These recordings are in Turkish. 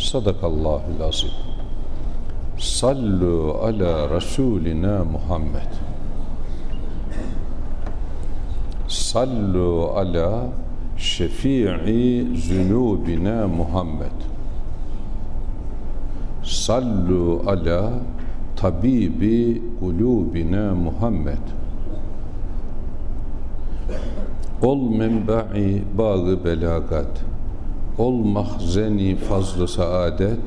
Sadakallahul azim. Sallu ala Resulina Muhammed. Sallu ala şefii zunubina Muhammed. Sallu ala tabibi kulubina Muhammed. Ol menba'i bağı belagat. Ol mahzeni fazlı saadet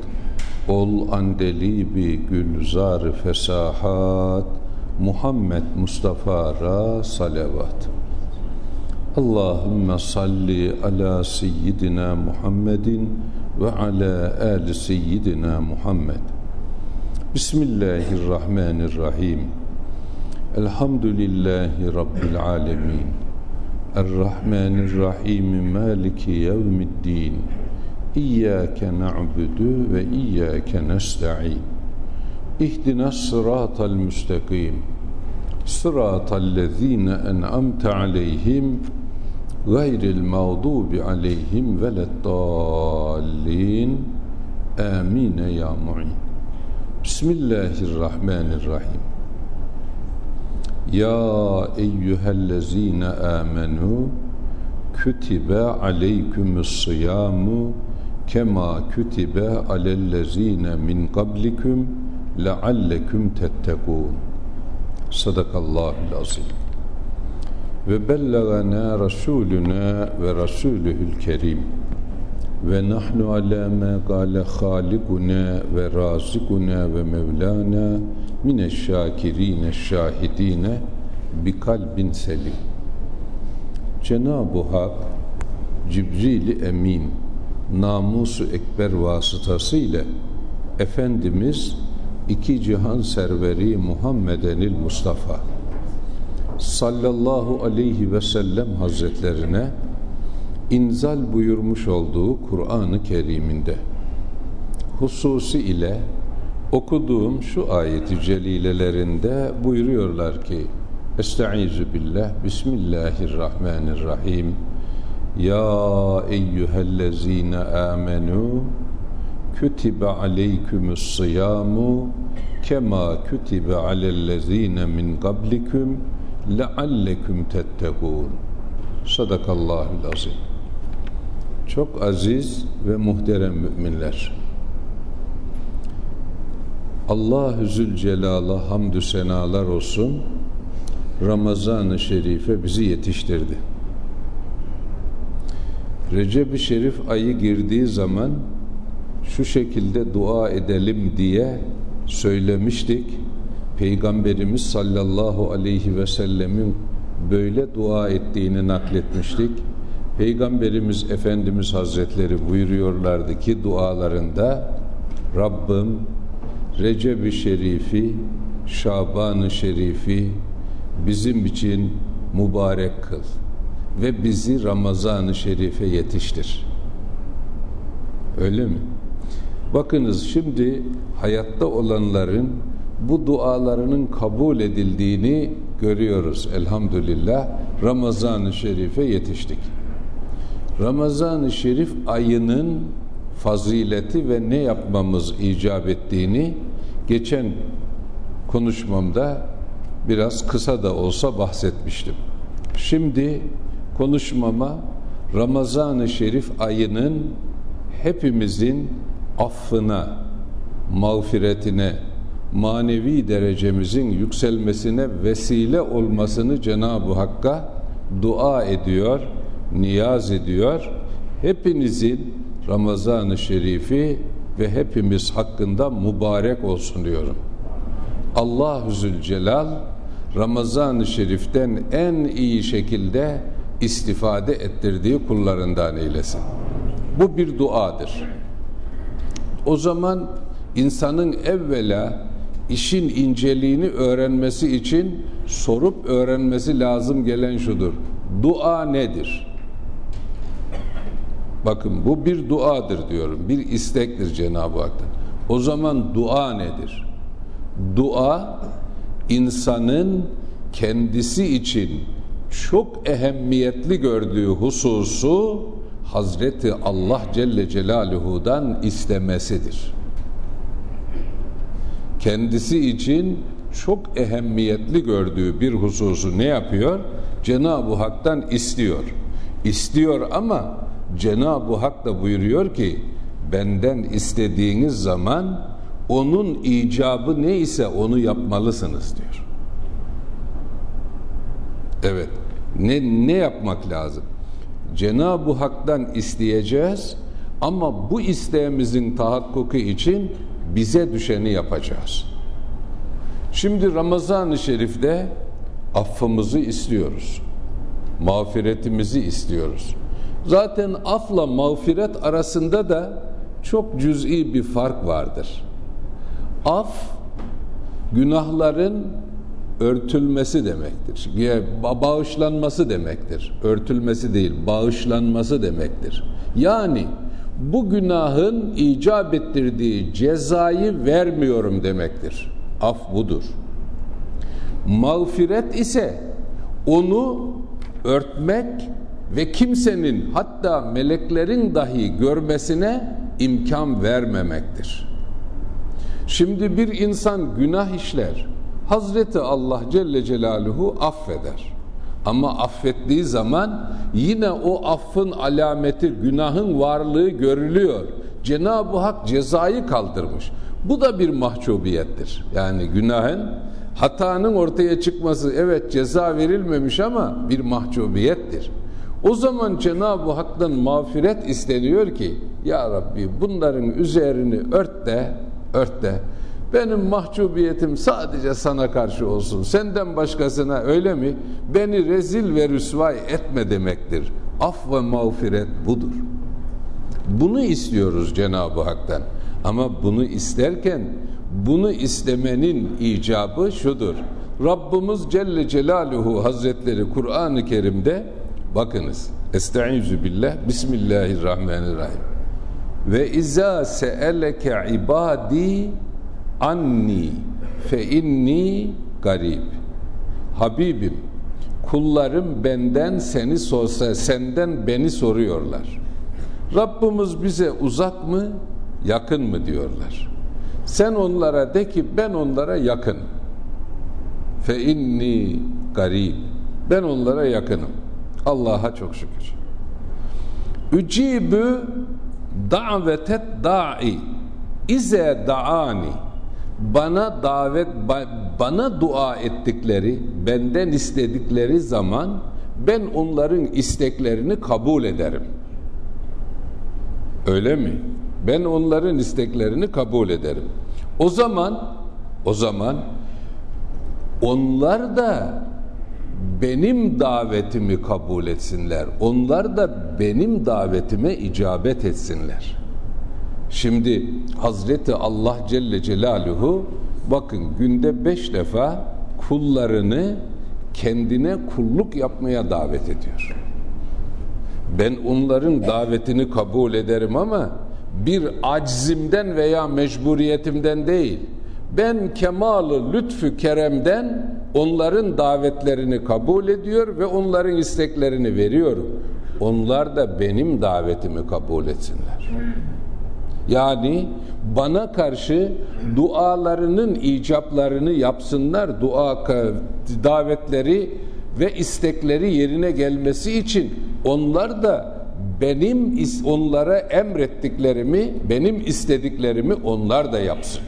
Ol andelibi gülzar fesahat Muhammed Mustafa'ra salavat. Allahümme salli ala seyyidina Muhammedin ve ala ali seyyidina Muhammed. Bismillahirrahmanirrahim. Elhamdülillahi Rabbil alemin الرحمن الرحيم مالك يوم الدين إياك نعبد وإياك نستعين. اهدنا الصراط المستقيم صراط الذين أنعمت عليهم غير المغضوب عليهم ولا الضالين. آمين يا معين. بسم الله الرحمن الرحيم. Ya eyyühellezine amenu kütibe aleykümüs sıyamu kema kütibe alellezine min qablikum leallekum tettekûn. Sadakallahul azim ve bellagana rasuluna ve rasulühül kerim ve nahnu ala ma qala halikuna ve razikuna ve mevlana mineşşakirine şahidine bi kalbin selim. Cenab-ı Hak Cibril-i Emin namusu ekber vasıtasıyla Efendimiz iki cihan serveri Muhammedenil Mustafa sallallahu aleyhi ve sellem hazretlerine inzal buyurmuş olduğu Kur'an-ı Kerim'inde hususi ile okuduğum şu ayeti celilelerinde buyuruyorlar ki Estaizu billah Bismillahirrahmanirrahim. Ya eyyühellezine amenu kütibe aleykümüs sıyamu kema kütibe alellezine min qablikum lealleküm tettekûn Sadakallahul azim. Çok aziz ve muhterem müminler Allah-u Zülcelal'a hamdü senalar olsun Ramazan-ı Şerif'e bizi yetiştirdi. Recep-i Şerif ayı girdiği zaman şu şekilde dua edelim diye söylemiştik. Peygamberimiz sallallahu aleyhi ve sellemin böyle dua ettiğini nakletmiştik. Peygamberimiz Efendimiz Hazretleri buyuruyorlardı ki dualarında Rabbim Recep-i Şerif'i, Şaban-ı Şerif'i bizim için mübarek kıl ve bizi Ramazan-ı Şerif'e yetiştir. Öyle mi? Bakınız şimdi hayatta olanların bu dualarının kabul edildiğini görüyoruz elhamdülillah. Ramazan-ı Şerif'e yetiştik. Ramazan-ı Şerif ayının fazileti ve ne yapmamız icap ettiğini geçen konuşmamda biraz kısa da olsa bahsetmiştim. Şimdi konuşmama Ramazan-ı Şerif ayının hepimizin affına, mağfiretine, manevi derecemizin yükselmesine vesile olmasını Cenab-ı Hakk'a dua ediyor, niyaz ediyor. Hepinizin Ramazan-ı Şerifi ve hepimiz hakkında mübarek olsun diyorum. Allah-u Zülcelal Ramazan-ı Şerif'ten en iyi şekilde istifade ettirdiği kullarından eylesin. Bu bir duadır. O zaman insanın evvela işin inceliğini öğrenmesi için sorup öğrenmesi lazım gelen şudur. Dua nedir? Bakın bu bir duadır diyorum. Bir istektir Cenab-ı Hak'tan. O zaman dua nedir? Dua insanın kendisi için çok ehemmiyetli gördüğü hususu Hazreti Allah Celle Celaluhu'dan istemesidir. Kendisi için çok ehemmiyetli gördüğü bir hususu ne yapıyor? Cenab-ı Hak'tan istiyor. İstiyor ama Cenab-ı Hak da buyuruyor ki benden istediğiniz zaman onun icabı neyse onu yapmalısınız diyor. Evet. Ne ne yapmak lazım? Cenab-ı Hak'tan isteyeceğiz ama bu isteğimizin tahakkuku için bize düşeni yapacağız. Şimdi Ramazan-ı Şerif'te affımızı istiyoruz. Mağfiretimizi istiyoruz. Zaten afla mağfiret arasında da çok cüz'i bir fark vardır. Af günahların örtülmesi demektir. Bağışlanması demektir. Örtülmesi değil, bağışlanması demektir. Yani bu günahın icap ettirdiği cezayı vermiyorum demektir. Af budur. Mağfiret ise onu örtmek ve kimsenin hatta meleklerin dahi görmesine imkan vermemektir. Şimdi bir insan günah işler. Hazreti Allah Celle Celaluhu affeder. Ama affettiği zaman yine o affın alameti günahın varlığı görülüyor. Cenab-ı Hak cezayı kaldırmış. Bu da bir mahcubiyettir. Yani günahın hatanın ortaya çıkması evet ceza verilmemiş ama bir mahcubiyettir. O zaman Cenab-ı Hak'tan mağfiret isteniyor ki Ya Rabbi bunların üzerini ört de ört de benim mahcubiyetim sadece sana karşı olsun. Senden başkasına öyle mi? Beni rezil ve rüsvay etme demektir. Af ve mağfiret budur. Bunu istiyoruz Cenab-ı Hak'tan. Ama bunu isterken bunu istemenin icabı şudur. Rabbimiz Celle Celaluhu Hazretleri Kur'an-ı Kerim'de bakınız. Estaizu billah. Bismillahirrahmanirrahim. Ve izâ se'eleke ibâdî anni fe inni garib. Habibim kullarım benden seni sorsa senden beni soruyorlar. Rabbimiz bize uzak mı yakın mı diyorlar. Sen onlara de ki ben onlara yakın. Fe inni garib. Ben onlara yakınım. Allah'a çok şükür. Ücibü davetet da'i. İze da'ani. Bana davet bana dua ettikleri benden istedikleri zaman ben onların isteklerini kabul ederim. Öyle mi? Ben onların isteklerini kabul ederim. O zaman o zaman onlar da benim davetimi kabul etsinler onlar da benim davetime icabet etsinler Şimdi Hazreti Allah Celle Celaluhu bakın günde beş defa kullarını kendine kulluk yapmaya davet ediyor. Ben onların davetini kabul ederim ama bir aczimden veya mecburiyetimden değil. Ben kemalı lütfü keremden onların davetlerini kabul ediyor ve onların isteklerini veriyorum. Onlar da benim davetimi kabul etsinler. Yani bana karşı dualarının icaplarını yapsınlar. Dua davetleri ve istekleri yerine gelmesi için onlar da benim onlara emrettiklerimi, benim istediklerimi onlar da yapsın.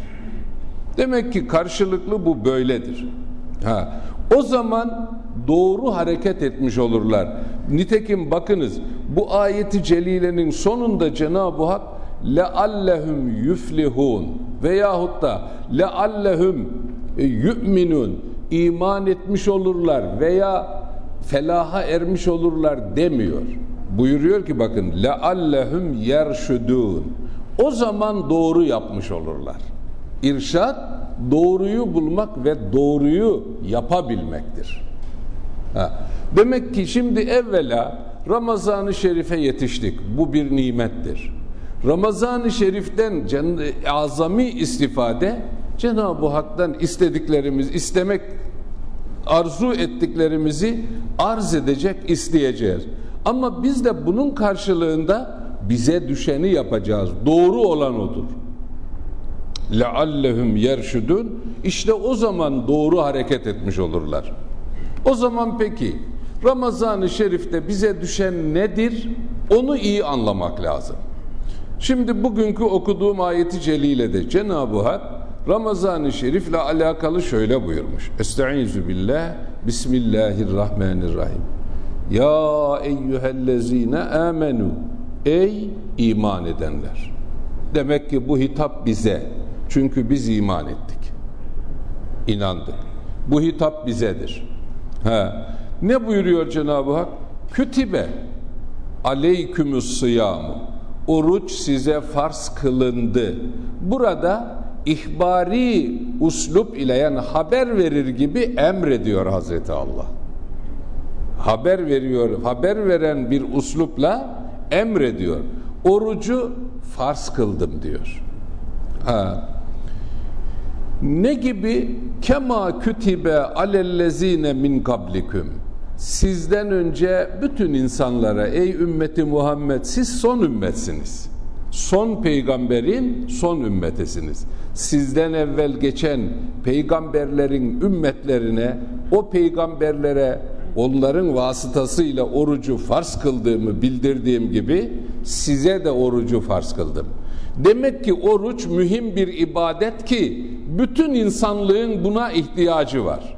Demek ki karşılıklı bu böyledir. Ha, o zaman doğru hareket etmiş olurlar. Nitekim bakınız bu ayeti celilenin sonunda Cenab-ı Hak leallehum yuflihun veyahut da leallehum yu'minun iman etmiş olurlar veya felaha ermiş olurlar demiyor. Buyuruyor ki bakın leallehum yerşudun. O zaman doğru yapmış olurlar. İrşad doğruyu bulmak ve doğruyu yapabilmektir. Ha. Demek ki şimdi evvela Ramazan-ı Şerif'e yetiştik. Bu bir nimettir. Ramazan-ı Şerif'ten azami istifade Cenab-ı Hak'tan istediklerimiz, istemek arzu ettiklerimizi arz edecek, isteyeceğiz. Ama biz de bunun karşılığında bize düşeni yapacağız. Doğru olan odur leallehum yerşudun işte o zaman doğru hareket etmiş olurlar. O zaman peki Ramazan-ı Şerif'te bize düşen nedir? Onu iyi anlamak lazım. Şimdi bugünkü okuduğum ayeti celile de Cenab-ı Hak Ramazan-ı Şerif'le alakalı şöyle buyurmuş. Estaizu billah Bismillahirrahmanirrahim. Ya eyyühellezine amenu. Ey iman edenler. Demek ki bu hitap bize. Çünkü biz iman ettik. İnandık. Bu hitap bizedir. Ha. Ne buyuruyor Cenab-ı Hak? Kütibe aleykümüs sıyamu. Oruç size farz kılındı. Burada ihbari uslup ile yani haber verir gibi emrediyor Hazreti Allah. Haber veriyor, haber veren bir uslupla emrediyor. Orucu farz kıldım diyor. Ha. Ne gibi? Kema kütibe alellezine min kablikum. Sizden önce bütün insanlara ey ümmeti Muhammed siz son ümmetsiniz. Son peygamberin son ümmetesiniz. Sizden evvel geçen peygamberlerin ümmetlerine o peygamberlere onların vasıtasıyla orucu farz kıldığımı bildirdiğim gibi size de orucu farz kıldım. Demek ki oruç mühim bir ibadet ki bütün insanlığın buna ihtiyacı var.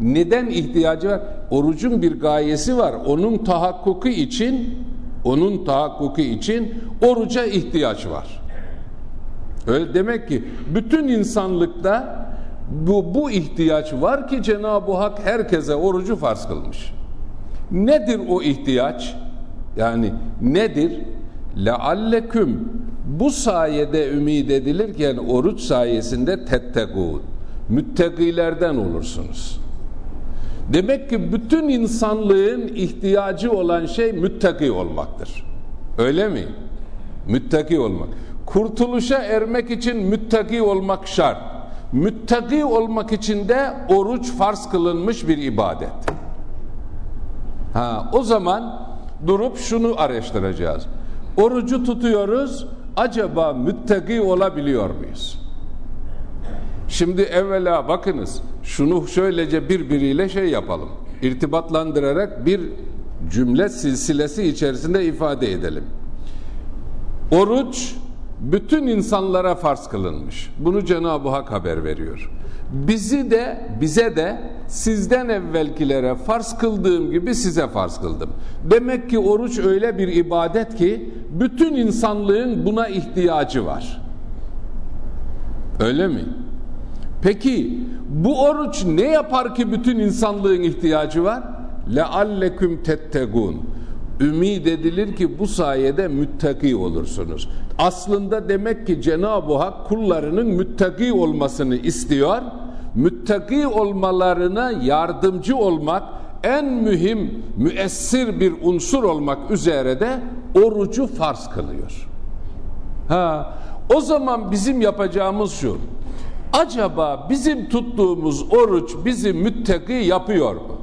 Neden ihtiyacı var? Orucun bir gayesi var. Onun tahakkuku için onun tahakkuku için oruca ihtiyaç var. Öyle demek ki bütün insanlıkta bu, bu ihtiyaç var ki Cenab-ı Hak herkese orucu farz kılmış. Nedir o ihtiyaç? Yani nedir? lealleküm bu sayede ümid edilirken oruç sayesinde tettegûn müttakilerden olursunuz. Demek ki bütün insanlığın ihtiyacı olan şey müttaki olmaktır. Öyle mi? Müttaki olmak. Kurtuluşa ermek için müttaki olmak şart. Müttaki olmak için de oruç farz kılınmış bir ibadet. Ha, o zaman durup şunu araştıracağız. Orucu tutuyoruz. Acaba müttaki olabiliyor muyuz? Şimdi evvela bakınız. Şunu şöylece birbiriyle şey yapalım. İrtibatlandırarak bir cümle silsilesi içerisinde ifade edelim. Oruç bütün insanlara farz kılınmış. Bunu Cenab-ı Hak haber veriyor. Bizi de bize de sizden evvelkilere farz kıldığım gibi size farz kıldım. Demek ki oruç öyle bir ibadet ki bütün insanlığın buna ihtiyacı var. Öyle mi? Peki bu oruç ne yapar ki bütün insanlığın ihtiyacı var? lealleküm tettegun. Ümid edilir ki bu sayede müttaki olursunuz. Aslında demek ki Cenab-ı Hak kullarının müttaki olmasını istiyor. Müttaki olmalarına yardımcı olmak, en mühim müessir bir unsur olmak üzere de orucu farz kılıyor. Ha, o zaman bizim yapacağımız şu. Acaba bizim tuttuğumuz oruç bizi müttaki yapıyor mu?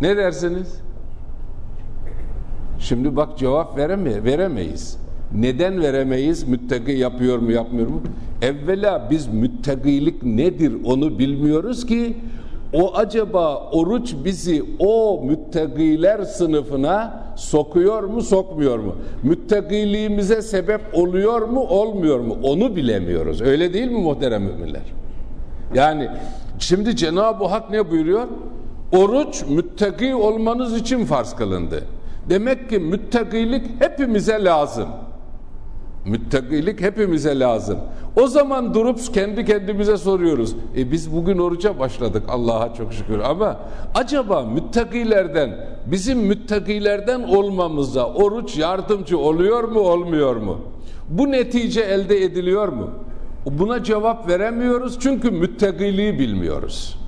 Ne dersiniz? Şimdi bak cevap vereme, veremeyiz. Neden veremeyiz? Müttaki yapıyor mu yapmıyor mu? Evvela biz müttakilik nedir onu bilmiyoruz ki O acaba oruç bizi o müttakiler sınıfına sokuyor mu sokmuyor mu? Müttakiliğimize sebep oluyor mu olmuyor mu? Onu bilemiyoruz. Öyle değil mi muhterem müminler? Yani şimdi Cenab-ı Hak ne buyuruyor? Oruç müttaki olmanız için farz kılındı. Demek ki müttakilik hepimize lazım. Müttakilik hepimize lazım. O zaman durup kendi kendimize soruyoruz. E biz bugün oruca başladık Allah'a çok şükür ama acaba müttakilerden bizim müttakilerden olmamıza oruç yardımcı oluyor mu olmuyor mu? Bu netice elde ediliyor mu? Buna cevap veremiyoruz çünkü müttakiliği bilmiyoruz.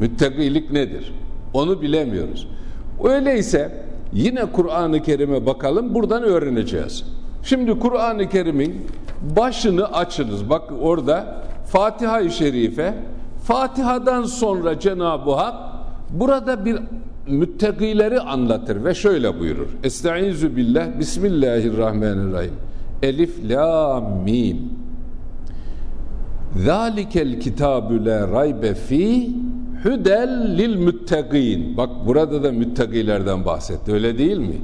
Müttakilik nedir? Onu bilemiyoruz. Öyleyse yine Kur'an-ı Kerim'e bakalım buradan öğreneceğiz. Şimdi Kur'an-ı Kerim'in başını açınız. Bak orada Fatiha-i Şerife Fatiha'dan sonra Cenab-ı Hak burada bir müttakileri anlatır ve şöyle buyurur. Estaizu billah Bismillahirrahmanirrahim. Elif la mim. Zalikel kitabü la raybe fi hüdel lil müttegin. Bak burada da müttakilerden bahsetti. Öyle değil mi?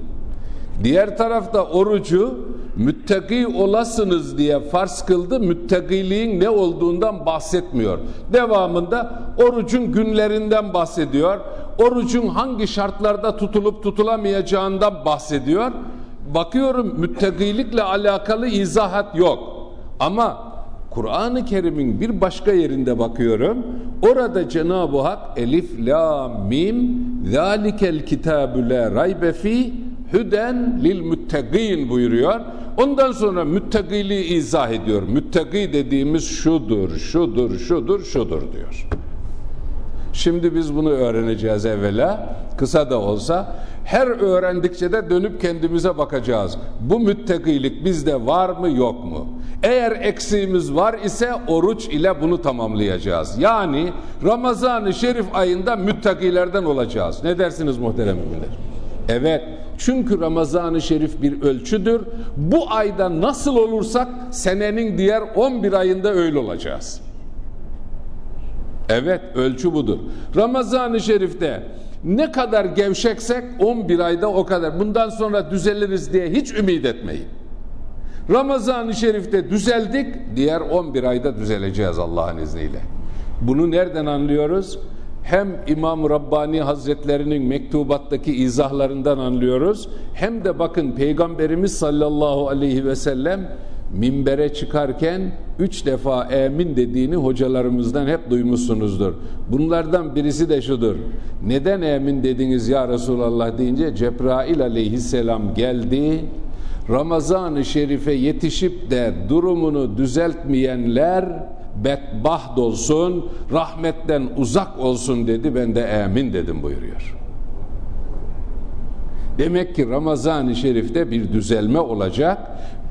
Diğer tarafta orucu müttaki olasınız diye farz kıldı. Müttakiliğin ne olduğundan bahsetmiyor. Devamında orucun günlerinden bahsediyor. Orucun hangi şartlarda tutulup tutulamayacağından bahsediyor. Bakıyorum müttakilikle alakalı izahat yok. Ama Kur'an-ı Kerim'in bir başka yerinde bakıyorum. Orada Cenab-ı Hak Elif, La, Mim Zalikel kitabü la raybe fi Hüden lil müttegin buyuruyor. Ondan sonra müttegiliği izah ediyor. Müttegi dediğimiz şudur, şudur, şudur, şudur diyor. Şimdi biz bunu öğreneceğiz evvela. Kısa da olsa. Her öğrendikçe de dönüp kendimize bakacağız. Bu müttekilik bizde var mı yok mu? Eğer eksiğimiz var ise oruç ile bunu tamamlayacağız. Yani Ramazan-ı Şerif ayında müttakilerden olacağız. Ne dersiniz muhterem müminler? Evet. Çünkü Ramazan-ı Şerif bir ölçüdür. Bu ayda nasıl olursak senenin diğer 11 ayında öyle olacağız. Evet ölçü budur. Ramazan-ı Şerif'te ne kadar gevşeksek 11 ayda o kadar. Bundan sonra düzeliriz diye hiç ümit etmeyin. Ramazan-ı Şerif'te düzeldik, diğer 11 ayda düzeleceğiz Allah'ın izniyle. Bunu nereden anlıyoruz? Hem İmam Rabbani Hazretlerinin mektubattaki izahlarından anlıyoruz. Hem de bakın Peygamberimiz sallallahu aleyhi ve sellem minbere çıkarken üç defa emin dediğini hocalarımızdan hep duymuşsunuzdur. Bunlardan birisi de şudur. Neden emin dediniz ya Resulallah deyince Cebrail aleyhisselam geldi. Ramazan-ı Şerif'e yetişip de durumunu düzeltmeyenler bedbaht olsun, rahmetten uzak olsun dedi. Ben de emin dedim buyuruyor. Demek ki Ramazan-ı Şerif'te bir düzelme olacak.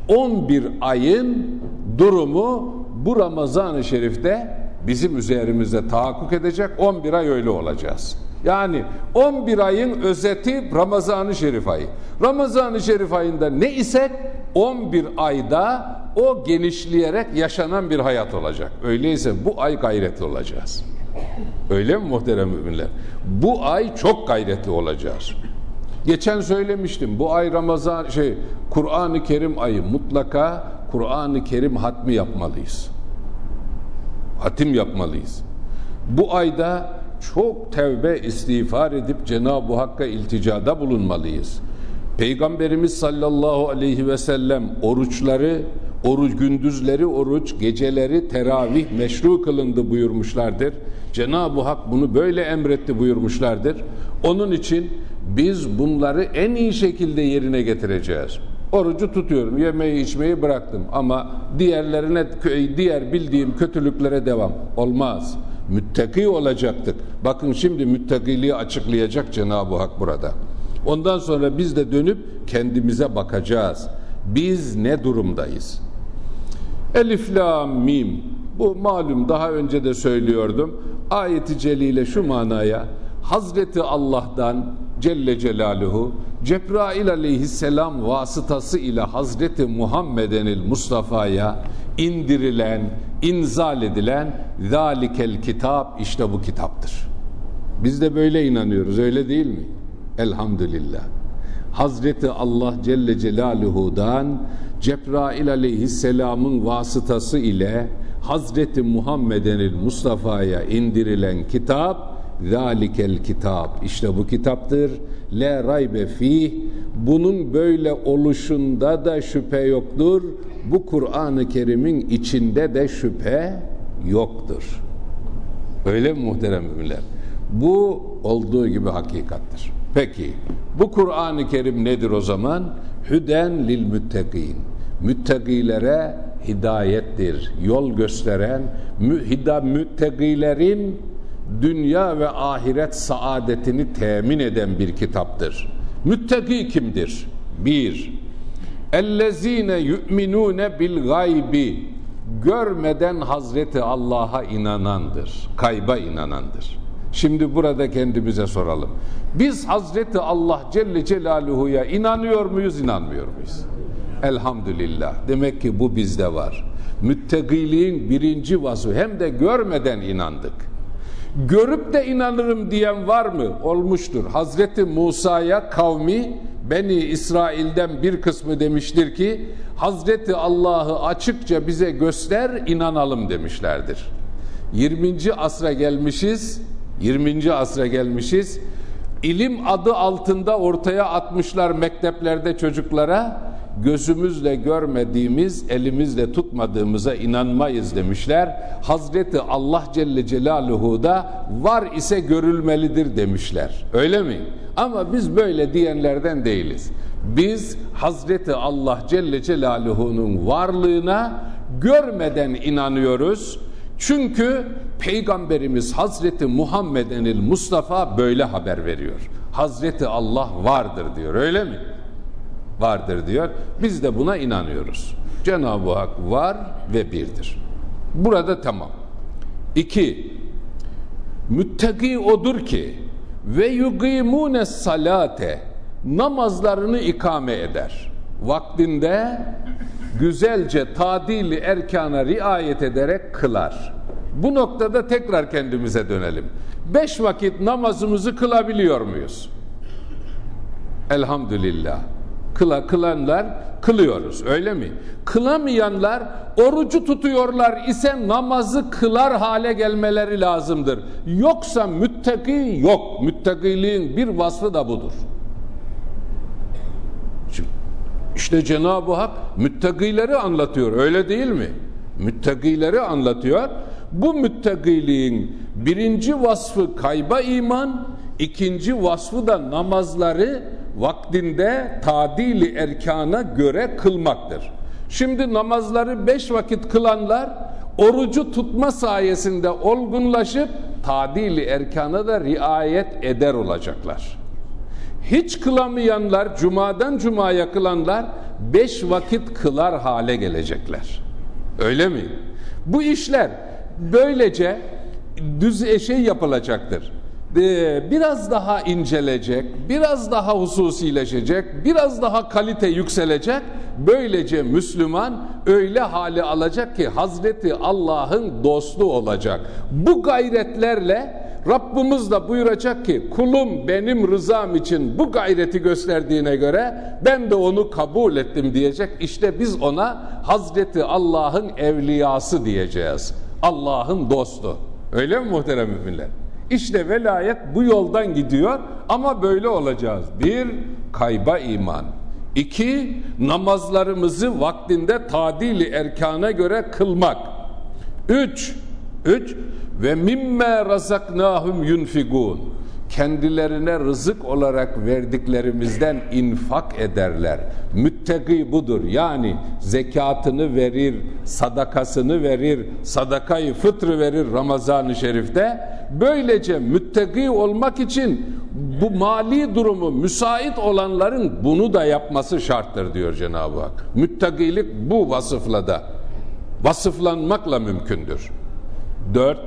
11 ayın durumu bu Ramazan-ı Şerif'te bizim üzerimizde tahakkuk edecek. 11 ay öyle olacağız. Yani 11 ayın özeti Ramazan-ı Şerif ayı. Ramazan-ı Şerif ayında ne isek 11 ayda o genişleyerek yaşanan bir hayat olacak. Öyleyse bu ay gayretli olacağız. Öyle mi muhterem müminler? Bu ay çok gayretli olacağız. Geçen söylemiştim bu ay Ramazan şey Kur'an-ı Kerim ayı mutlaka Kur'an-ı Kerim hatmi yapmalıyız. Hatim yapmalıyız. Bu ayda çok tevbe istiğfar edip Cenab-ı Hakk'a ilticada bulunmalıyız. Peygamberimiz sallallahu aleyhi ve sellem oruçları, oruç gündüzleri oruç, geceleri teravih meşru kılındı buyurmuşlardır. Cenab-ı Hak bunu böyle emretti buyurmuşlardır. Onun için biz bunları en iyi şekilde yerine getireceğiz. Orucu tutuyorum, yemeği içmeyi bıraktım ama diğerlerine diğer bildiğim kötülüklere devam olmaz. Müttaki olacaktık. Bakın şimdi müttakiliği açıklayacak Cenab-ı Hak burada. Ondan sonra biz de dönüp kendimize bakacağız. Biz ne durumdayız? Elif, la, mim. Bu malum daha önce de söylüyordum. Ayeti celile şu manaya Hazreti Allah'tan Celle Celaluhu Cebrail aleyhisselam vasıtası ile Hazreti Muhammedenil Mustafa'ya indirilen, inzal edilen zalikel kitap işte bu kitaptır. Biz de böyle inanıyoruz öyle değil mi? Elhamdülillah. Hazreti Allah Celle Celaluhu'dan Cebrail aleyhisselamın vasıtası ile Hazreti Muhammed'in Mustafa'ya indirilen kitap Zalikel kitap. İşte bu kitaptır. La raybe fih. Bunun böyle oluşunda da şüphe yoktur. Bu Kur'an-ı Kerim'in içinde de şüphe yoktur. Öyle mi muhterem müminler? Bu olduğu gibi hakikattir. Peki bu Kur'an-ı Kerim nedir o zaman? Hüden lil müttegin. Müttegilere hidayettir. Yol gösteren, mühida müttegilerin dünya ve ahiret saadetini temin eden bir kitaptır. Müttaki kimdir? Bir, ellezine yu'minune bil gaybi görmeden Hazreti Allah'a inanandır. Kayba inanandır. Şimdi burada kendimize soralım. Biz Hazreti Allah Celle Celaluhu'ya inanıyor muyuz, inanmıyor muyuz? Elhamdülillah. Demek ki bu bizde var. Müttegiliğin birinci vasfı hem de görmeden inandık. Görüp de inanırım diyen var mı? Olmuştur. Hazreti Musa'ya kavmi Beni İsrail'den bir kısmı demiştir ki Hazreti Allah'ı açıkça bize göster inanalım demişlerdir. 20. asra gelmişiz. 20. asra gelmişiz. İlim adı altında ortaya atmışlar mekteplerde çocuklara gözümüzle görmediğimiz, elimizle tutmadığımıza inanmayız demişler. Hazreti Allah Celle Celaluhu da var ise görülmelidir demişler. Öyle mi? Ama biz böyle diyenlerden değiliz. Biz Hazreti Allah Celle Celaluhu'nun varlığına görmeden inanıyoruz. Çünkü Peygamberimiz Hazreti Muhammedenil Mustafa böyle haber veriyor. Hazreti Allah vardır diyor öyle mi? Vardır diyor. Biz de buna inanıyoruz. Cenab-ı Hak var ve birdir. Burada tamam. İki, müttaki odur ki ve yugimune salate namazlarını ikame eder. Vaktinde güzelce tadili erkana riayet ederek kılar. Bu noktada tekrar kendimize dönelim. Beş vakit namazımızı kılabiliyor muyuz? Elhamdülillah. Kıla kılanlar kılıyoruz öyle mi? Kılamayanlar orucu tutuyorlar ise namazı kılar hale gelmeleri lazımdır. Yoksa müttaki yok. Müttakiliğin bir vasfı da budur. Şimdi, işte Cenab-ı Hak müttakileri anlatıyor öyle değil mi? Müttakileri anlatıyor. Bu müttakiliğin birinci vasfı kayba iman, ikinci vasfı da namazları vaktinde tadili erkana göre kılmaktır. Şimdi namazları beş vakit kılanlar orucu tutma sayesinde olgunlaşıp tadili erkana da riayet eder olacaklar. Hiç kılamayanlar, cumadan cumaya kılanlar beş vakit kılar hale gelecekler. Öyle mi? Bu işler böylece düz şey yapılacaktır biraz daha incelecek, biraz daha hususileşecek, biraz daha kalite yükselecek. Böylece Müslüman öyle hali alacak ki Hazreti Allah'ın dostu olacak. Bu gayretlerle Rabbimiz de buyuracak ki kulum benim rızam için bu gayreti gösterdiğine göre ben de onu kabul ettim diyecek. İşte biz ona Hazreti Allah'ın evliyası diyeceğiz. Allah'ın dostu. Öyle mi muhterem müminler? İşte velayet bu yoldan gidiyor ama böyle olacağız. Bir, kayba iman. İki, namazlarımızı vaktinde tadili erkana göre kılmak. Üç, üç, ve mimme razaknahum yunfigun kendilerine rızık olarak verdiklerimizden infak ederler. Müttegi budur. Yani zekatını verir, sadakasını verir, sadakayı fıtrı verir Ramazan-ı Şerif'te. Böylece müttegi olmak için bu mali durumu müsait olanların bunu da yapması şarttır diyor Cenab-ı Hak. Müttagilik bu vasıfla da vasıflanmakla mümkündür. Dört,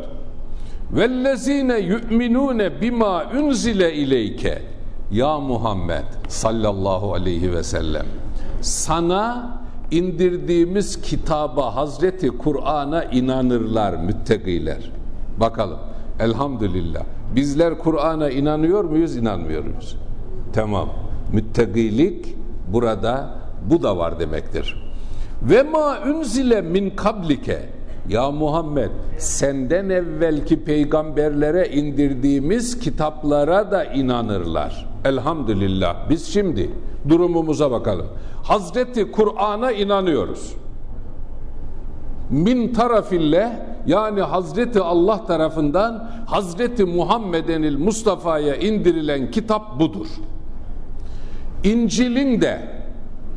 Vellezine yu'minune bima unzile ileyke ya Muhammed sallallahu aleyhi ve sellem sana indirdiğimiz kitaba Hazreti Kur'an'a inanırlar müttakiler. Bakalım Elhamdülillah. Bizler Kur'an'a inanıyor muyuz, inanmıyor muyuz? Tamam. Müttegilik burada bu da var demektir. Ve ma unzile min kablike ya Muhammed senden evvelki peygamberlere indirdiğimiz kitaplara da inanırlar. Elhamdülillah. Biz şimdi durumumuza bakalım. Hazreti Kur'an'a inanıyoruz. Min tarafille yani Hazreti Allah tarafından Hazreti Muhammedenil Mustafa'ya indirilen kitap budur. İncil'in de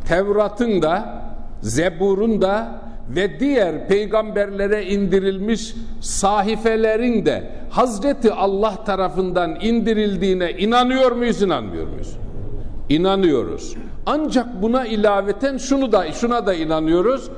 Tevrat'ın da Zebur'un da ve diğer peygamberlere indirilmiş sahifelerin de Hazreti Allah tarafından indirildiğine inanıyor muyuz, inanmıyor muyuz? İnanıyoruz. Ancak buna ilaveten şunu da şuna da inanıyoruz.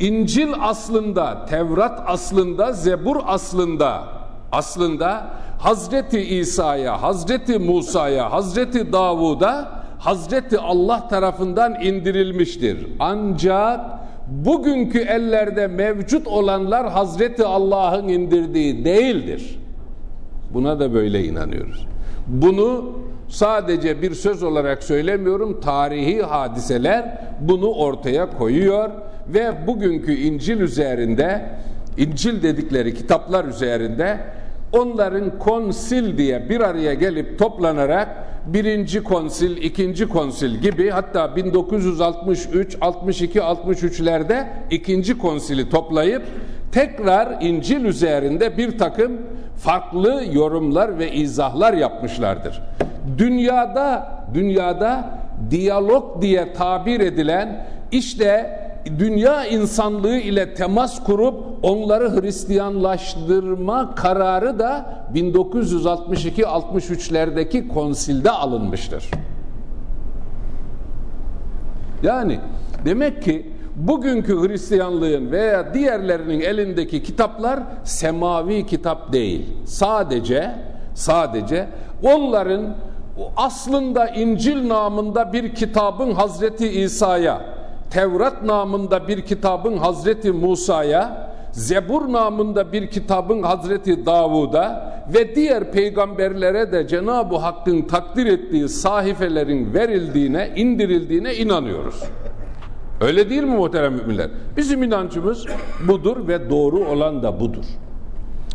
İncil aslında, Tevrat aslında, Zebur aslında aslında Hazreti İsa'ya, Hazreti Musa'ya, Hazreti Davud'a Hazreti Allah tarafından indirilmiştir. Ancak bugünkü ellerde mevcut olanlar Hazreti Allah'ın indirdiği değildir. Buna da böyle inanıyoruz. Bunu sadece bir söz olarak söylemiyorum. Tarihi hadiseler bunu ortaya koyuyor ve bugünkü İncil üzerinde İncil dedikleri kitaplar üzerinde onların konsil diye bir araya gelip toplanarak birinci konsil, ikinci konsil gibi hatta 1963, 62, 63'lerde ikinci konsili toplayıp tekrar İncil üzerinde bir takım farklı yorumlar ve izahlar yapmışlardır. Dünyada dünyada diyalog diye tabir edilen işte dünya insanlığı ile temas kurup onları Hristiyanlaştırma kararı da 1962-63'lerdeki konsilde alınmıştır. Yani demek ki bugünkü Hristiyanlığın veya diğerlerinin elindeki kitaplar semavi kitap değil. Sadece sadece onların aslında İncil namında bir kitabın Hazreti İsa'ya, Tevrat namında bir kitabın Hazreti Musa'ya, Zebur namında bir kitabın Hazreti Davud'a ve diğer peygamberlere de Cenab-ı Hakk'ın takdir ettiği sahifelerin verildiğine, indirildiğine inanıyoruz. Öyle değil mi muhterem müminler? Bizim inancımız budur ve doğru olan da budur.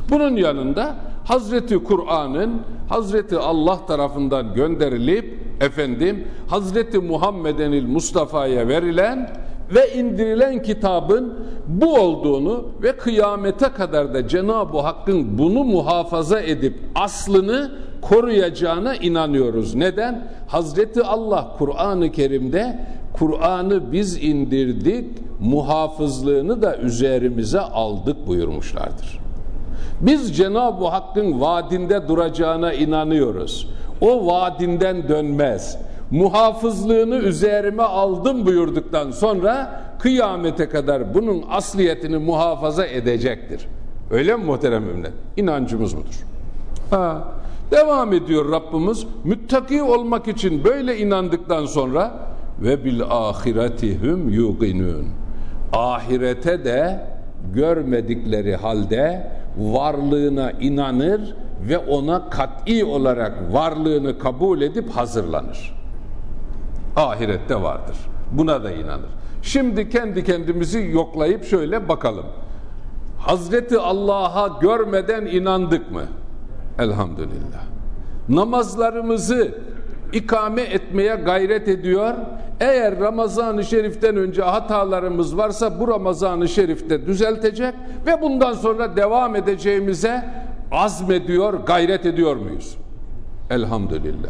Bunun yanında Hazreti Kur'an'ın Hazreti Allah tarafından gönderilip efendim Hazreti Muhammedenil Mustafa'ya verilen ve indirilen kitabın bu olduğunu ve kıyamete kadar da Cenab-ı Hakk'ın bunu muhafaza edip aslını koruyacağına inanıyoruz. Neden? Hazreti Allah Kur'an-ı Kerim'de Kur'an'ı biz indirdik, muhafızlığını da üzerimize aldık buyurmuşlardır. Biz Cenab-ı Hakk'ın vaadinde duracağına inanıyoruz. O vaadinden dönmez. Muhafızlığını üzerime aldım buyurduktan sonra kıyamete kadar bunun asliyetini muhafaza edecektir. Öyle mi muhterem ümmet? İnancımız budur. Ha, devam ediyor Rabbimiz. Müttaki olmak için böyle inandıktan sonra ve bil ahiretihum yuqinun. Ahirete de görmedikleri halde varlığına inanır ve ona kat'i olarak varlığını kabul edip hazırlanır. Ahirette vardır. Buna da inanır. Şimdi kendi kendimizi yoklayıp şöyle bakalım. Hazreti Allah'a görmeden inandık mı? Elhamdülillah. Namazlarımızı ikame etmeye gayret ediyor. Eğer Ramazan-ı Şerif'ten önce hatalarımız varsa bu Ramazan-ı Şerif'te düzeltecek ve bundan sonra devam edeceğimize azmediyor, gayret ediyor muyuz? Elhamdülillah.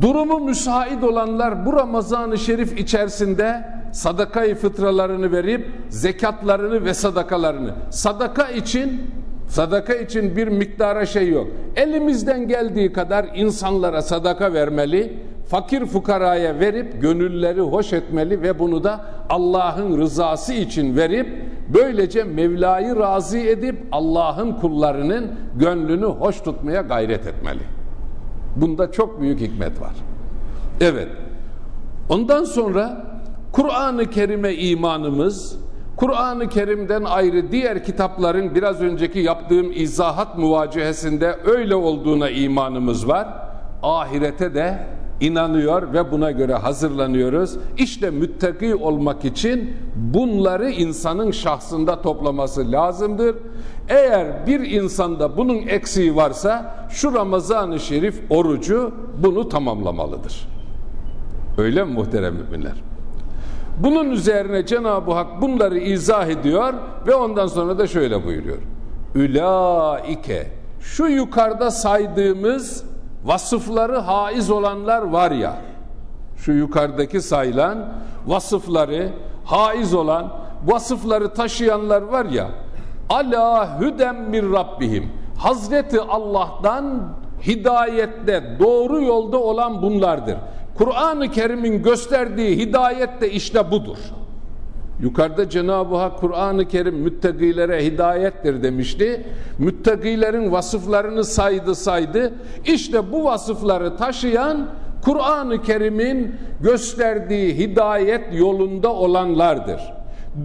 Durumu müsait olanlar bu Ramazan-ı Şerif içerisinde sadakayı fıtralarını verip zekatlarını ve sadakalarını sadaka için Sadaka için bir miktara şey yok. Elimizden geldiği kadar insanlara sadaka vermeli, fakir fukaraya verip gönülleri hoş etmeli ve bunu da Allah'ın rızası için verip böylece Mevla'yı razı edip Allah'ın kullarının gönlünü hoş tutmaya gayret etmeli. Bunda çok büyük hikmet var. Evet. Ondan sonra Kur'an-ı Kerim'e imanımız, Kur'an-ı Kerim'den ayrı diğer kitapların biraz önceki yaptığım izahat muvacehesinde öyle olduğuna imanımız var. Ahirete de inanıyor ve buna göre hazırlanıyoruz. İşte müttaki olmak için bunları insanın şahsında toplaması lazımdır. Eğer bir insanda bunun eksiği varsa şu Ramazan-ı Şerif orucu bunu tamamlamalıdır. Öyle mi muhterem müminler? Bunun üzerine Cenab-ı Hak bunları izah ediyor ve ondan sonra da şöyle buyuruyor. Ülaike şu yukarıda saydığımız vasıfları haiz olanlar var ya şu yukarıdaki sayılan vasıfları haiz olan vasıfları taşıyanlar var ya ala hüdem bir Rabbihim Hazreti Allah'tan hidayette doğru yolda olan bunlardır. Kur'an-ı Kerim'in gösterdiği hidayet de işte budur. Yukarıda Cenab-ı Hak Kur'an-ı Kerim müttegilere hidayettir demişti. Müttegilerin vasıflarını saydı saydı. İşte bu vasıfları taşıyan Kur'an-ı Kerim'in gösterdiği hidayet yolunda olanlardır.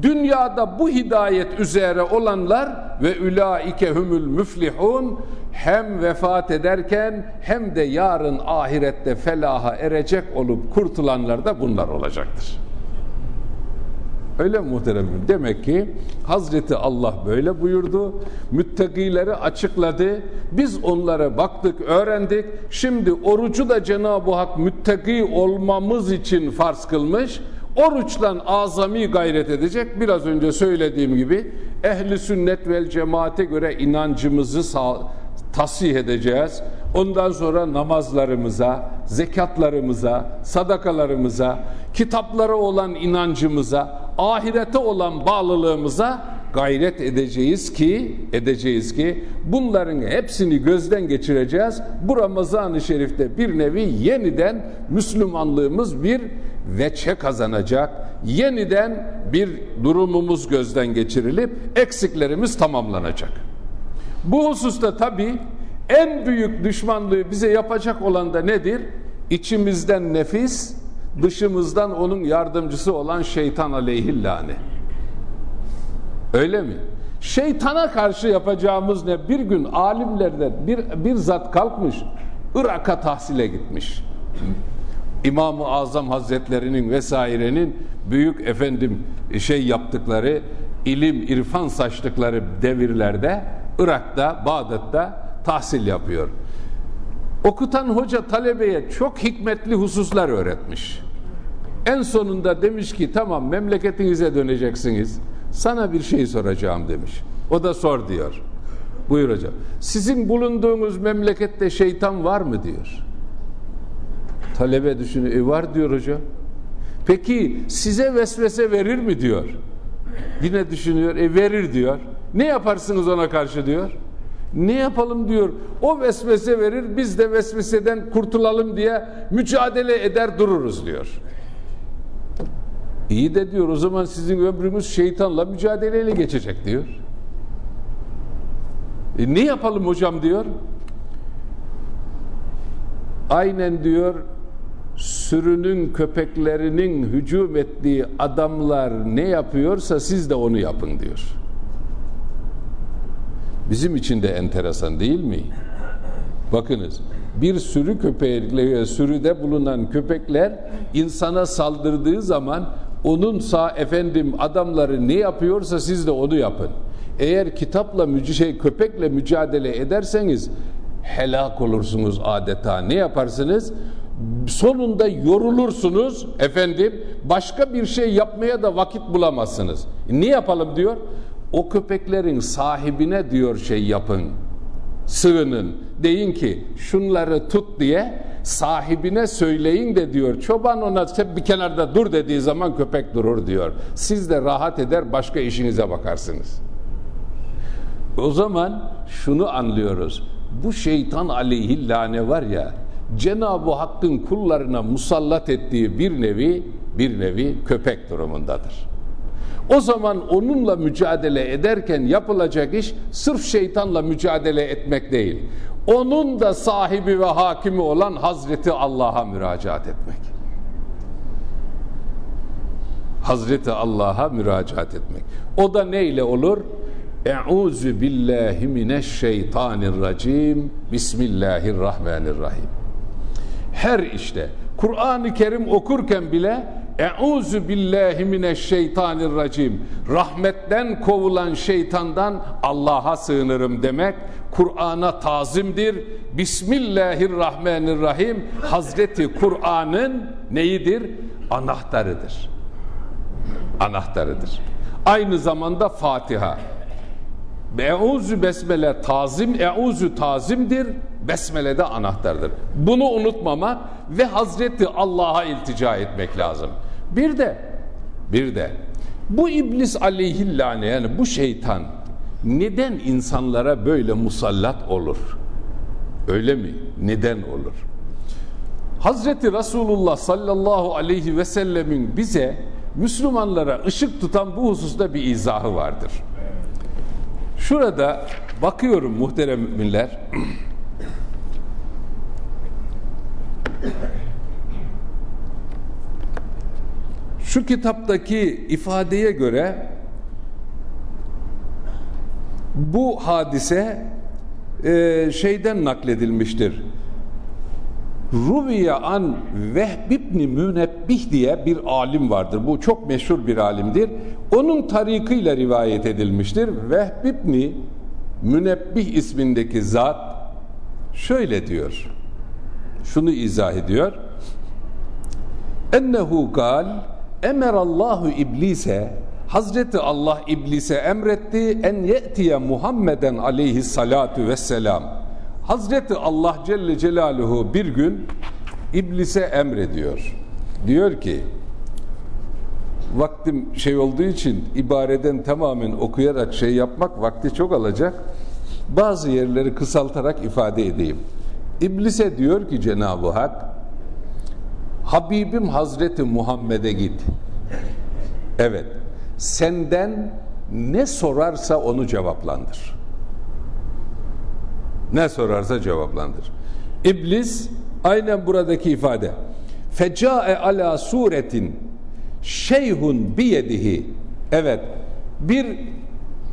Dünyada bu hidayet üzere olanlar ve ülaike humul müflihun hem vefat ederken hem de yarın ahirette felaha erecek olup kurtulanlar da bunlar olacaktır. Öyle mi muhteremim? Demek ki Hazreti Allah böyle buyurdu. Müttakileri açıkladı. Biz onlara baktık, öğrendik. Şimdi orucu da Cenab-ı Hak müttaki olmamız için farz kılmış. Oruçtan azami gayret edecek. Biraz önce söylediğim gibi ehli sünnet vel cemaate göre inancımızı sağ, tasih edeceğiz. Ondan sonra namazlarımıza, zekatlarımıza, sadakalarımıza, kitaplara olan inancımıza, ahirete olan bağlılığımıza gayret edeceğiz ki edeceğiz ki bunların hepsini gözden geçireceğiz. Bu Ramazan-ı Şerif'te bir nevi yeniden Müslümanlığımız bir veçe kazanacak. Yeniden bir durumumuz gözden geçirilip eksiklerimiz tamamlanacak. Bu hususta tabi en büyük düşmanlığı bize yapacak olan da nedir? İçimizden nefis, dışımızdan onun yardımcısı olan şeytan aleyhillâne. Öyle mi? Şeytana karşı yapacağımız ne? Bir gün alimlerden bir, bir zat kalkmış, Irak'a tahsile gitmiş. İmam-ı Azam Hazretlerinin vesairenin büyük efendim şey yaptıkları, ilim, irfan saçtıkları devirlerde Irak'ta, Bağdat'ta tahsil yapıyor. Okutan hoca talebeye çok hikmetli hususlar öğretmiş. En sonunda demiş ki tamam memleketinize döneceksiniz. Sana bir şey soracağım demiş. O da sor diyor. Buyur hocam. Sizin bulunduğunuz memlekette şeytan var mı diyor. Talebe düşünüyor. E var diyor hocam. Peki size vesvese verir mi diyor. Yine düşünüyor. E verir diyor. Ne yaparsınız ona karşı diyor. Ne yapalım diyor. O vesvese verir biz de vesveseden kurtulalım diye mücadele eder dururuz diyor. İyi de diyor o zaman sizin ömrünüz şeytanla mücadeleyle geçecek diyor. E ne yapalım hocam diyor. Aynen diyor sürünün köpeklerinin hücum ettiği adamlar ne yapıyorsa siz de onu yapın diyor. Bizim için de enteresan değil mi? Bakınız bir sürü köpekle sürüde bulunan köpekler insana saldırdığı zaman onun sağ efendim adamları ne yapıyorsa siz de onu yapın. Eğer kitapla şey köpekle mücadele ederseniz helak olursunuz adeta. Ne yaparsınız? Sonunda yorulursunuz efendim. Başka bir şey yapmaya da vakit bulamazsınız. Ne yapalım diyor? o köpeklerin sahibine diyor şey yapın sığının deyin ki şunları tut diye sahibine söyleyin de diyor çoban ona bir kenarda dur dediği zaman köpek durur diyor. Siz de rahat eder başka işinize bakarsınız. O zaman şunu anlıyoruz. Bu şeytan aleyhillâne var ya Cenab-ı Hakk'ın kullarına musallat ettiği bir nevi bir nevi köpek durumundadır. O zaman onunla mücadele ederken yapılacak iş sırf şeytanla mücadele etmek değil. Onun da sahibi ve hakimi olan Hazreti Allah'a müracaat etmek. Hazreti Allah'a müracaat etmek. O da neyle olur? Euzu billahi mineşşeytanirracim. Bismillahirrahmanirrahim. Her işte Kur'an-ı Kerim okurken bile Euzu billahi mineşşeytanirracim. Rahmetten kovulan şeytandan Allah'a sığınırım demek Kur'an'a tazimdir. Bismillahirrahmanirrahim. Hazreti Kur'an'ın neyidir? Anahtarıdır. Anahtarıdır. Aynı zamanda Fatiha. Euzu besmele tazim, euzu tazimdir. Besmele de anahtardır. Bunu unutmamak ve Hazreti Allah'a iltica etmek lazım. Bir de bir de bu iblis aleyhillâne yani bu şeytan neden insanlara böyle musallat olur? Öyle mi? Neden olur? Hazreti Resulullah sallallahu aleyhi ve sellemin bize Müslümanlara ışık tutan bu hususta bir izahı vardır. Şurada bakıyorum muhterem müminler. Şu kitaptaki ifadeye göre bu hadise e, şeyden nakledilmiştir. Ruviye an Vehb ibn Münebbih diye bir alim vardır. Bu çok meşhur bir alimdir. Onun tarikıyla rivayet edilmiştir. Vehb ibn Münebbih ismindeki zat şöyle diyor. Şunu izah ediyor. Ennehu gal emerallahu iblise Hazreti Allah iblise emretti en ye'tiye Muhammeden aleyhissalatu vesselam Hazreti Allah Celle Celaluhu bir gün iblise emrediyor. Diyor ki vaktim şey olduğu için ibareden tamamen okuyarak şey yapmak vakti çok alacak. Bazı yerleri kısaltarak ifade edeyim. İblise diyor ki Cenab-ı Hak Habibim Hazreti Muhammed'e git. Evet. Senden ne sorarsa onu cevaplandır. Ne sorarsa cevaplandır. İblis aynen buradaki ifade. Fecae ala suretin şeyhun biyedihi. Evet. Bir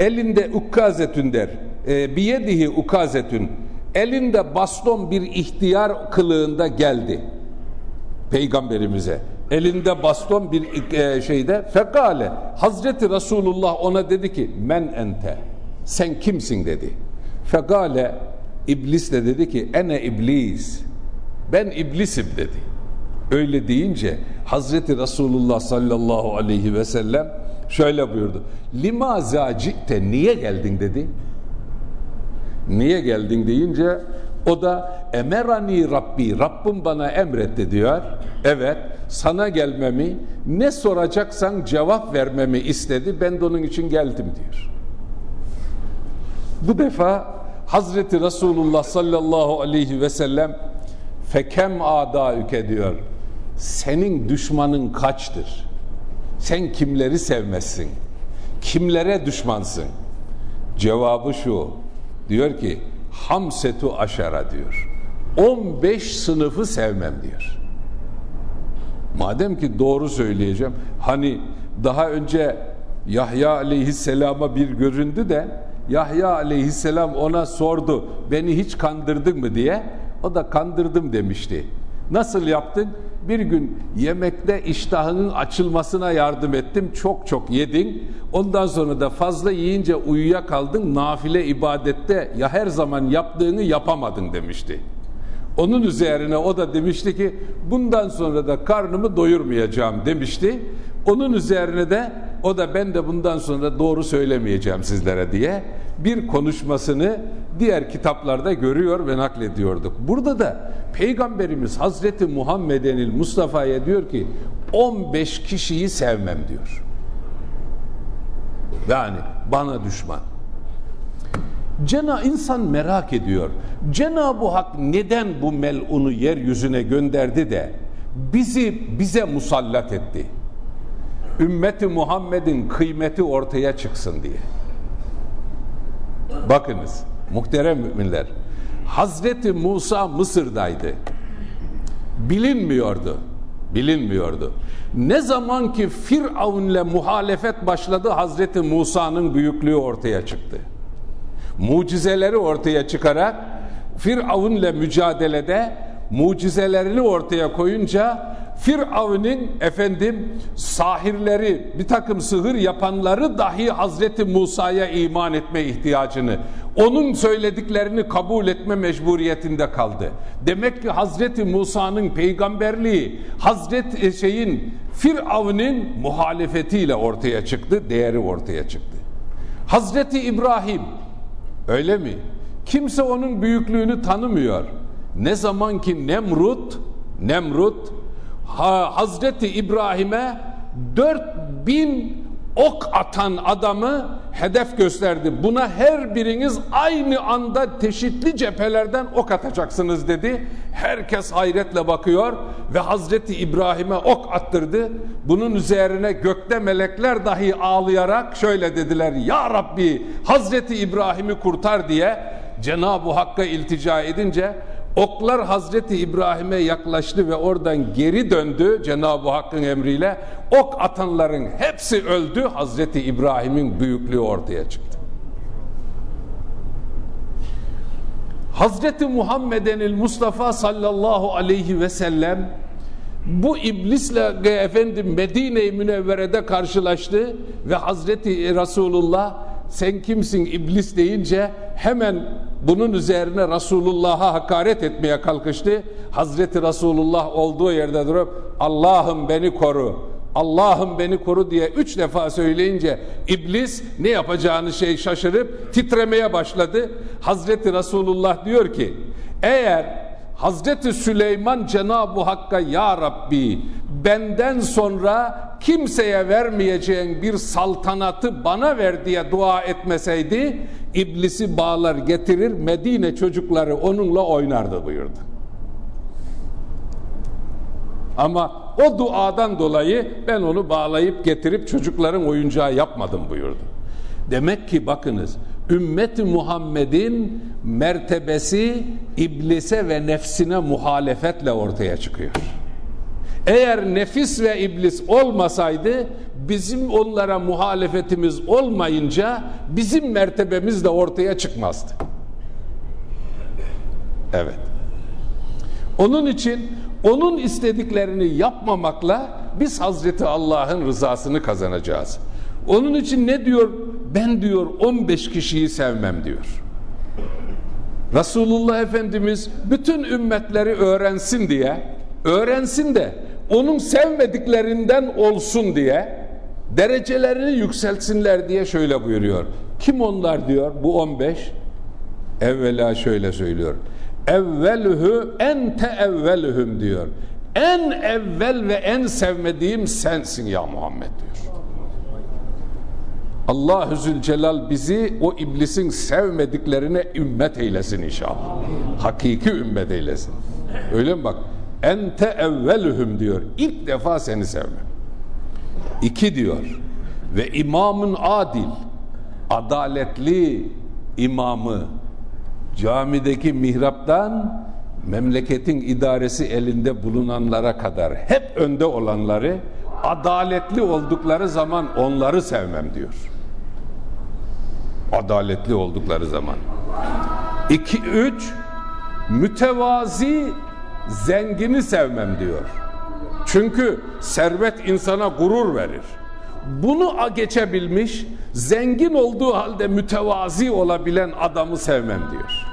elinde ukkazetün der. E, biyedihi ukazetün. Elinde baston bir ihtiyar kılığında geldi. Peygamberimize. Elinde baston bir e, şeyde fekale. Hazreti Resulullah ona dedi ki men ente. Sen kimsin dedi. Fekale İblis de dedi ki ene iblis. Ben iblisim dedi. Öyle deyince Hazreti Resulullah sallallahu aleyhi ve sellem şöyle buyurdu. Lima zacikte niye geldin dedi. Niye geldin deyince o da emerani Rabbi Rabbim bana emretti diyor. Evet sana gelmemi ne soracaksan cevap vermemi istedi ben de onun için geldim diyor. Bu defa Hazreti Resulullah sallallahu aleyhi ve sellem fekem adaüke diyor. Senin düşmanın kaçtır? Sen kimleri sevmezsin? Kimlere düşmansın? Cevabı şu. Diyor ki hamsetu aşara diyor. 15 sınıfı sevmem diyor. Madem ki doğru söyleyeceğim. Hani daha önce Yahya aleyhisselama bir göründü de Yahya aleyhisselam ona sordu beni hiç kandırdın mı diye o da kandırdım demişti. Nasıl yaptın? Bir gün yemekte iştahının açılmasına yardım ettim. Çok çok yedin. Ondan sonra da fazla yiyince uyuyakaldın. Nafile ibadette ya her zaman yaptığını yapamadın demişti. Onun üzerine o da demişti ki bundan sonra da karnımı doyurmayacağım demişti. Onun üzerine de o da ben de bundan sonra doğru söylemeyeceğim sizlere diye bir konuşmasını diğer kitaplarda görüyor ve naklediyorduk. Burada da Peygamberimiz Hazreti Muhammed'in Mustafa'ya diyor ki 15 kişiyi sevmem diyor. Yani bana düşman. Cena insan merak ediyor. Cenab-ı Hak neden bu melunu yeryüzüne gönderdi de bizi bize musallat etti? Ümmeti Muhammed'in kıymeti ortaya çıksın diye. Bakınız muhterem müminler. Hazreti Musa Mısır'daydı. Bilinmiyordu. Bilinmiyordu. Ne zaman ki Firavun'le muhalefet başladı Hazreti Musa'nın büyüklüğü ortaya çıktı. Mucizeleri ortaya çıkarak Firavun'le mücadelede mucizelerini ortaya koyunca Firavun'un efendim sahirleri bir takım sihir yapanları dahi Hazreti Musa'ya iman etme ihtiyacını onun söylediklerini kabul etme mecburiyetinde kaldı. Demek ki Hazreti Musa'nın peygamberliği Hazreti e, şeyin Firavun'un muhalefetiyle ortaya çıktı, değeri ortaya çıktı. Hazreti İbrahim öyle mi? Kimse onun büyüklüğünü tanımıyor. Ne zaman ki Nemrut Nemrut Hazreti İbrahim'e 4000 ok atan adamı hedef gösterdi. Buna her biriniz aynı anda çeşitli cephelerden ok atacaksınız dedi. Herkes hayretle bakıyor ve Hazreti İbrahim'e ok attırdı. Bunun üzerine gökte melekler dahi ağlayarak şöyle dediler. Ya Rabbi Hazreti İbrahim'i kurtar diye Cenab-ı Hakk'a iltica edince Oklar Hazreti İbrahim'e yaklaştı ve oradan geri döndü Cenab-ı Hakk'ın emriyle. Ok atanların hepsi öldü. Hazreti İbrahim'in büyüklüğü ortaya çıktı. Hazreti Muhammeden Mustafa sallallahu aleyhi ve sellem bu iblisle efendim Medine-i Münevvere'de karşılaştı ve Hazreti Resulullah sen kimsin iblis deyince hemen bunun üzerine Resulullah'a hakaret etmeye kalkıştı. Hazreti Resulullah olduğu yerde durup Allah'ım beni koru, Allah'ım beni koru diye üç defa söyleyince iblis ne yapacağını şey şaşırıp titremeye başladı. Hazreti Resulullah diyor ki eğer Hazreti Süleyman Cenab-ı Hakk'a ya Rabbi benden sonra kimseye vermeyeceğin bir saltanatı bana ver diye dua etmeseydi iblisi bağlar getirir Medine çocukları onunla oynardı buyurdu. Ama o duadan dolayı ben onu bağlayıp getirip çocukların oyuncağı yapmadım buyurdu. Demek ki bakınız ümmeti Muhammed'in mertebesi iblise ve nefsine muhalefetle ortaya çıkıyor. Eğer nefis ve iblis olmasaydı bizim onlara muhalefetimiz olmayınca bizim mertebemiz de ortaya çıkmazdı. Evet. Onun için onun istediklerini yapmamakla biz Hazreti Allah'ın rızasını kazanacağız. Onun için ne diyor? Ben diyor 15 kişiyi sevmem diyor. Resulullah Efendimiz bütün ümmetleri öğrensin diye, öğrensin de onun sevmediklerinden olsun diye derecelerini yükseltsinler diye şöyle buyuruyor. Kim onlar diyor bu 15? Evvela şöyle söylüyor. Evvelühü ente evvelühüm diyor. En evvel ve en sevmediğim sensin ya Muhammed diyor. Allah-u Zülcelal bizi o iblisin sevmediklerine ümmet eylesin inşallah. Hakiki ümmet eylesin. Öyle mi bak? Ente evvelühüm diyor. İlk defa seni sevmem. İki diyor. Ve imamın adil, adaletli imamı camideki mihraptan memleketin idaresi elinde bulunanlara kadar hep önde olanları adaletli oldukları zaman onları sevmem diyor. Adaletli oldukları zaman. İki, üç, mütevazi zengini sevmem diyor. Çünkü servet insana gurur verir. Bunu geçebilmiş, zengin olduğu halde mütevazi olabilen adamı sevmem diyor.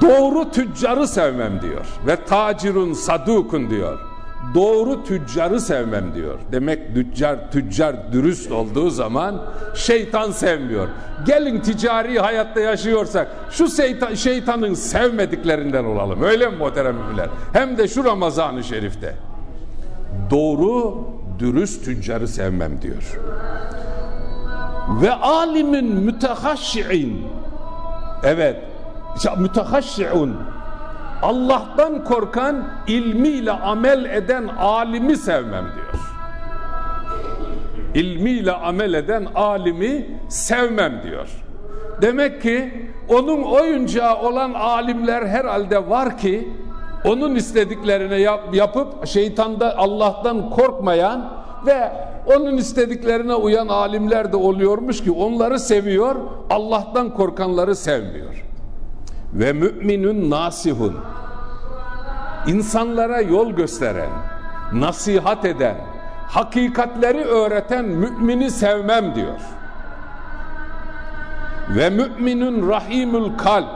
Doğru tüccarı sevmem diyor. Ve tacirun sadukun diyor doğru tüccarı sevmem diyor. Demek tüccar, tüccar dürüst olduğu zaman şeytan sevmiyor. Gelin ticari hayatta yaşıyorsak şu şeytan, şeytanın sevmediklerinden olalım. Öyle mi muhterem Hem de şu Ramazan-ı Şerif'te. Doğru dürüst tüccarı sevmem diyor. Ve alimin mütehaşşi'in Evet mütehaşşi'un Allah'tan korkan, ilmiyle amel eden alimi sevmem diyor. İlmiyle amel eden alimi sevmem diyor. Demek ki onun oyuncağı olan alimler herhalde var ki onun istediklerini yap, yapıp şeytanda Allah'tan korkmayan ve onun istediklerine uyan alimler de oluyormuş ki onları seviyor, Allah'tan korkanları sevmiyor. Ve müminün nasihun insanlara yol gösteren, nasihat eden, hakikatleri öğreten mümini sevmem diyor. Ve müminün rahimül kalp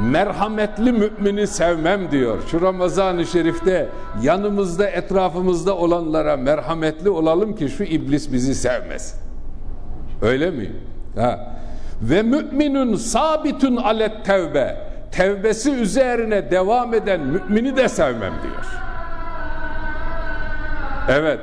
merhametli mümini sevmem diyor. Şu Ramazan-ı Şerif'te yanımızda etrafımızda olanlara merhametli olalım ki şu iblis bizi sevmesin. Öyle mi? Ha. Ve müminün sabitun alet tevbe tevbesi üzerine devam eden mümini de sevmem diyor. Evet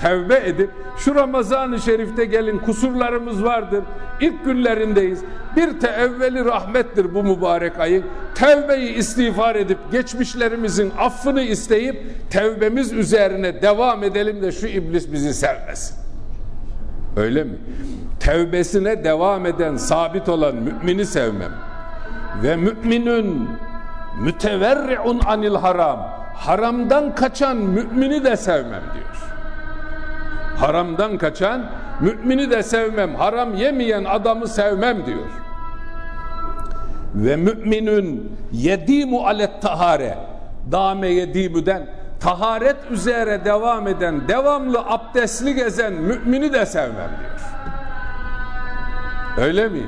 tevbe edip şu Ramazan-ı Şerif'te gelin kusurlarımız vardır. İlk günlerindeyiz. Bir teevveli rahmettir bu mübarek ayın. Tevbeyi istiğfar edip geçmişlerimizin affını isteyip tevbemiz üzerine devam edelim de şu iblis bizi sevmesin. Öyle mi? Tevbesine devam eden, sabit olan mümini sevmem. Ve müminün müteverri'un anil haram. Haramdan kaçan mümini de sevmem diyor. Haramdan kaçan mümini de sevmem. Haram yemeyen adamı sevmem diyor. Ve müminün yedimu alet tahare. Dame yedimüden taharet üzere devam eden, devamlı abdestli gezen mümini de sevmem diyor. Öyle mi?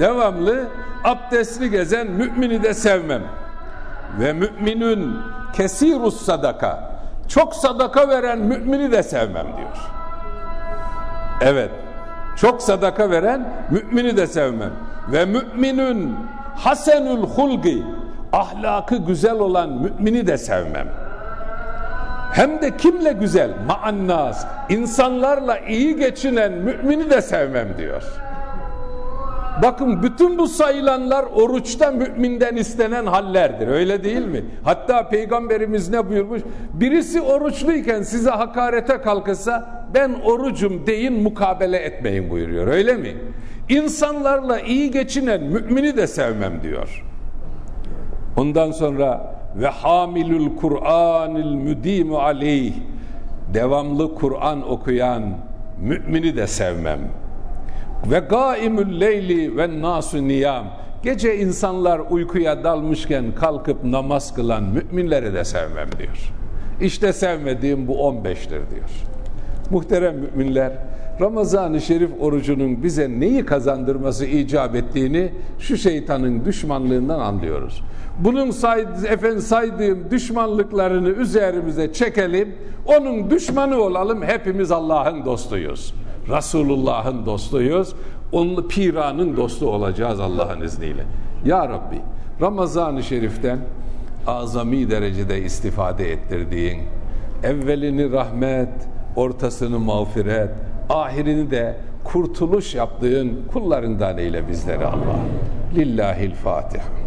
Devamlı abdestli gezen mümini de sevmem. Ve müminün kesirus sadaka. Çok sadaka veren mümini de sevmem diyor. Evet. Çok sadaka veren mümini de sevmem. Ve müminün hasenül hulgi ahlakı güzel olan mümini de sevmem. Hem de kimle güzel? Maannas. insanlarla iyi geçinen mümini de sevmem diyor. Bakın bütün bu sayılanlar oruçta müminden istenen hallerdir. Öyle değil mi? Hatta peygamberimiz ne buyurmuş? Birisi oruçluyken size hakarete kalkırsa ben orucum deyin mukabele etmeyin buyuruyor. Öyle mi? İnsanlarla iyi geçinen mümini de sevmem diyor. Ondan sonra ve hamilül Kur'anil müdimu aleyh devamlı Kur'an okuyan mümini de sevmem. Ve gaimül leyli ve nasu niyam gece insanlar uykuya dalmışken kalkıp namaz kılan müminleri de sevmem diyor. İşte sevmediğim bu 15'tir diyor. Muhterem müminler Ramazan-ı Şerif orucunun bize neyi kazandırması icap ettiğini şu şeytanın düşmanlığından anlıyoruz. Bunun say, efendim saydığım düşmanlıklarını üzerimize çekelim. Onun düşmanı olalım. Hepimiz Allah'ın dostuyuz. Resulullah'ın dostuyuz. Onun piranın dostu olacağız Allah'ın izniyle. Ya Rabbi Ramazan-ı Şerif'ten azami derecede istifade ettirdiğin evvelini rahmet, ortasını mağfiret, ahirini de kurtuluş yaptığın kullarından eyle bizleri Allah. Lillahil Fatiha.